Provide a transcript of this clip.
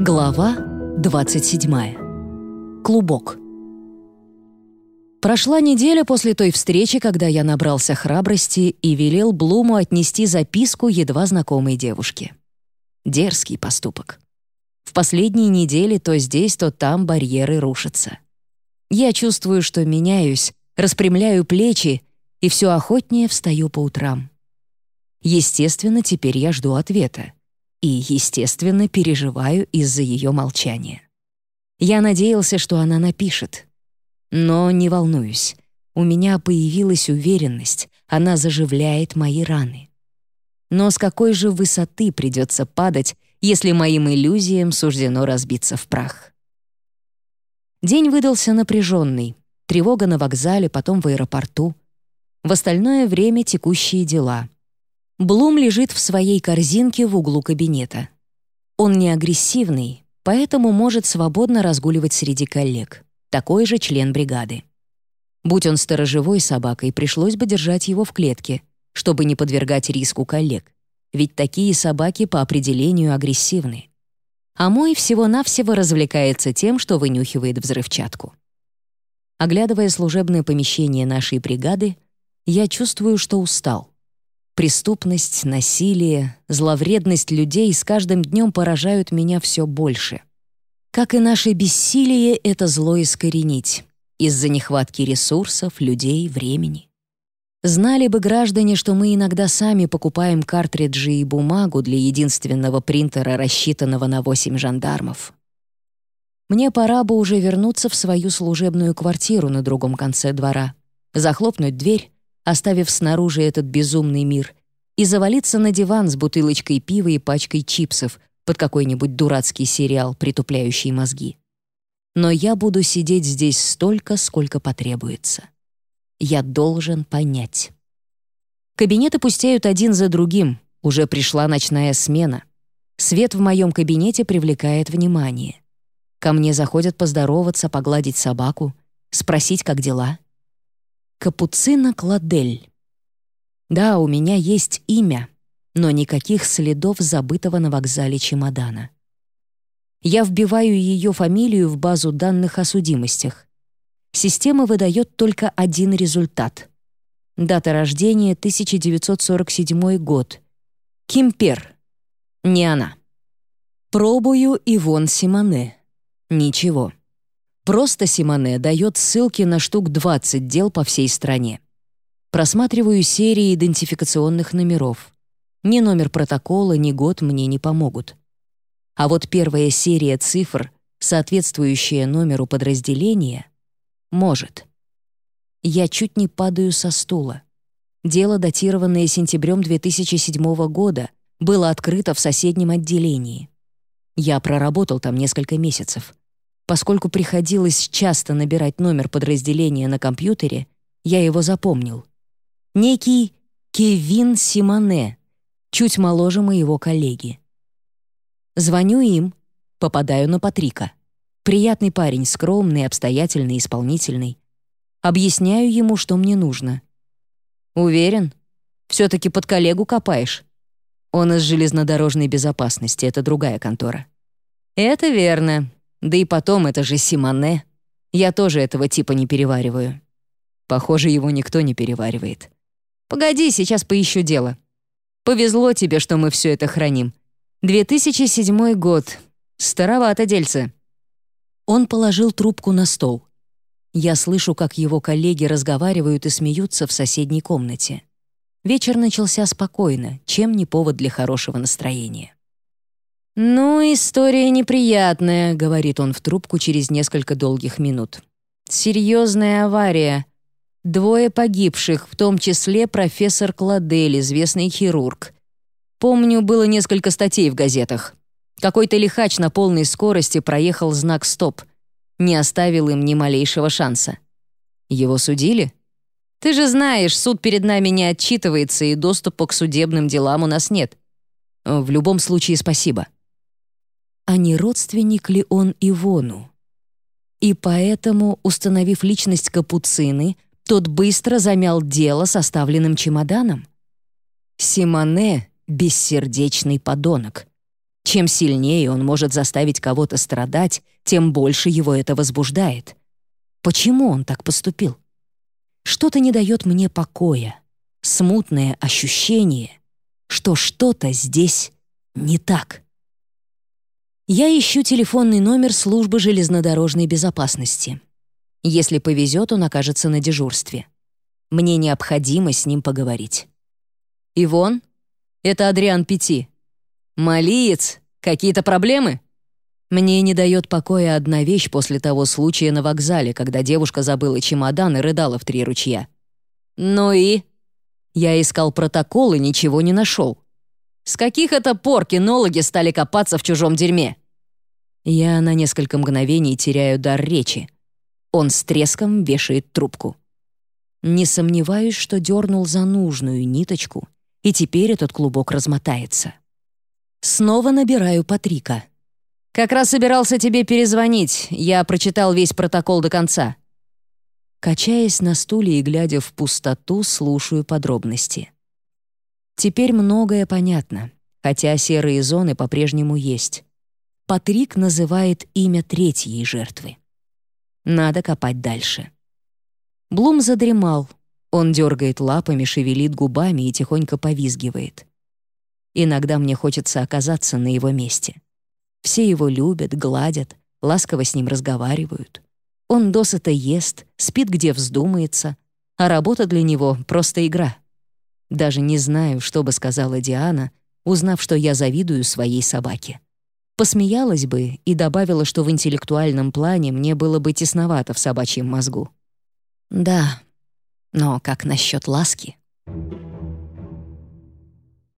Глава 27. Клубок. Прошла неделя после той встречи, когда я набрался храбрости и велел Блуму отнести записку едва знакомой девушке. Дерзкий поступок. В последние недели то здесь, то там барьеры рушатся. Я чувствую, что меняюсь, распрямляю плечи и все охотнее встаю по утрам. Естественно, теперь я жду ответа. И, естественно, переживаю из-за ее молчания. Я надеялся, что она напишет. Но не волнуюсь. У меня появилась уверенность, она заживляет мои раны. Но с какой же высоты придется падать, если моим иллюзиям суждено разбиться в прах? День выдался напряженный. Тревога на вокзале, потом в аэропорту. В остальное время текущие дела. Блум лежит в своей корзинке в углу кабинета. Он не агрессивный, поэтому может свободно разгуливать среди коллег. Такой же член бригады. Будь он сторожевой собакой, пришлось бы держать его в клетке, чтобы не подвергать риску коллег. Ведь такие собаки по определению агрессивны. А мой всего-навсего развлекается тем, что вынюхивает взрывчатку. Оглядывая служебное помещение нашей бригады, я чувствую, что устал. Преступность, насилие, зловредность людей с каждым днем поражают меня все больше. Как и наше бессилие это зло искоренить из-за нехватки ресурсов, людей, времени. Знали бы граждане, что мы иногда сами покупаем картриджи и бумагу для единственного принтера, рассчитанного на 8 жандармов. Мне пора бы уже вернуться в свою служебную квартиру на другом конце двора, захлопнуть дверь оставив снаружи этот безумный мир, и завалиться на диван с бутылочкой пива и пачкой чипсов под какой-нибудь дурацкий сериал, притупляющий мозги. Но я буду сидеть здесь столько, сколько потребуется. Я должен понять. Кабинеты пустеют один за другим, уже пришла ночная смена. Свет в моем кабинете привлекает внимание. Ко мне заходят поздороваться, погладить собаку, спросить, как дела — Капуцина Кладель. Да, у меня есть имя, но никаких следов забытого на вокзале чемодана. Я вбиваю ее фамилию в базу данных о судимостях. Система выдает только один результат. Дата рождения 1947 год. Кимпер. Не она. Пробую Ивон Симоне. Ничего. Просто Симоне дает ссылки на штук 20 дел по всей стране. Просматриваю серии идентификационных номеров. Ни номер протокола, ни год мне не помогут. А вот первая серия цифр, соответствующая номеру подразделения, может. Я чуть не падаю со стула. Дело, датированное сентябрем 2007 года, было открыто в соседнем отделении. Я проработал там несколько месяцев. Поскольку приходилось часто набирать номер подразделения на компьютере, я его запомнил. Некий Кевин Симоне, чуть моложе моего коллеги. Звоню им, попадаю на Патрика. Приятный парень, скромный, обстоятельный, исполнительный. Объясняю ему, что мне нужно. «Уверен? Все-таки под коллегу копаешь?» Он из железнодорожной безопасности, это другая контора. «Это верно. Да и потом, это же Симоне. Я тоже этого типа не перевариваю. Похоже, его никто не переваривает. Погоди, сейчас поищу дело. Повезло тебе, что мы все это храним. 2007 год. Старовато дельце. Он положил трубку на стол. Я слышу, как его коллеги разговаривают и смеются в соседней комнате. Вечер начался спокойно, чем не повод для хорошего настроения. «Ну, история неприятная», — говорит он в трубку через несколько долгих минут. «Серьезная авария. Двое погибших, в том числе профессор Кладель, известный хирург. Помню, было несколько статей в газетах. Какой-то лихач на полной скорости проехал знак «Стоп». Не оставил им ни малейшего шанса. Его судили? Ты же знаешь, суд перед нами не отчитывается, и доступа к судебным делам у нас нет. В любом случае, спасибо а не родственник ли он Ивону. И поэтому, установив личность Капуцины, тот быстро замял дело составленным чемоданом. Симоне — бессердечный подонок. Чем сильнее он может заставить кого-то страдать, тем больше его это возбуждает. Почему он так поступил? Что-то не дает мне покоя, смутное ощущение, что что-то здесь не так. Я ищу телефонный номер службы железнодорожной безопасности. Если повезет, он окажется на дежурстве. Мне необходимо с ним поговорить. «Ивон, это Адриан Пяти. Малиец, какие-то проблемы?» Мне не дает покоя одна вещь после того случая на вокзале, когда девушка забыла чемодан и рыдала в три ручья. «Ну и?» Я искал протокол и ничего не нашел. С каких это пор кинологи стали копаться в чужом дерьме? Я на несколько мгновений теряю дар речи. Он с треском вешает трубку. Не сомневаюсь, что дернул за нужную ниточку, и теперь этот клубок размотается. Снова набираю Патрика. «Как раз собирался тебе перезвонить. Я прочитал весь протокол до конца». Качаясь на стуле и глядя в пустоту, слушаю подробности. Теперь многое понятно, хотя серые зоны по-прежнему есть. Патрик называет имя третьей жертвы. Надо копать дальше. Блум задремал. Он дергает лапами, шевелит губами и тихонько повизгивает. Иногда мне хочется оказаться на его месте. Все его любят, гладят, ласково с ним разговаривают. Он досыта ест, спит где вздумается, а работа для него — просто игра. Даже не знаю, что бы сказала Диана, узнав, что я завидую своей собаке. Посмеялась бы и добавила, что в интеллектуальном плане мне было бы тесновато в собачьем мозгу. Да, но как насчет ласки? Thank you.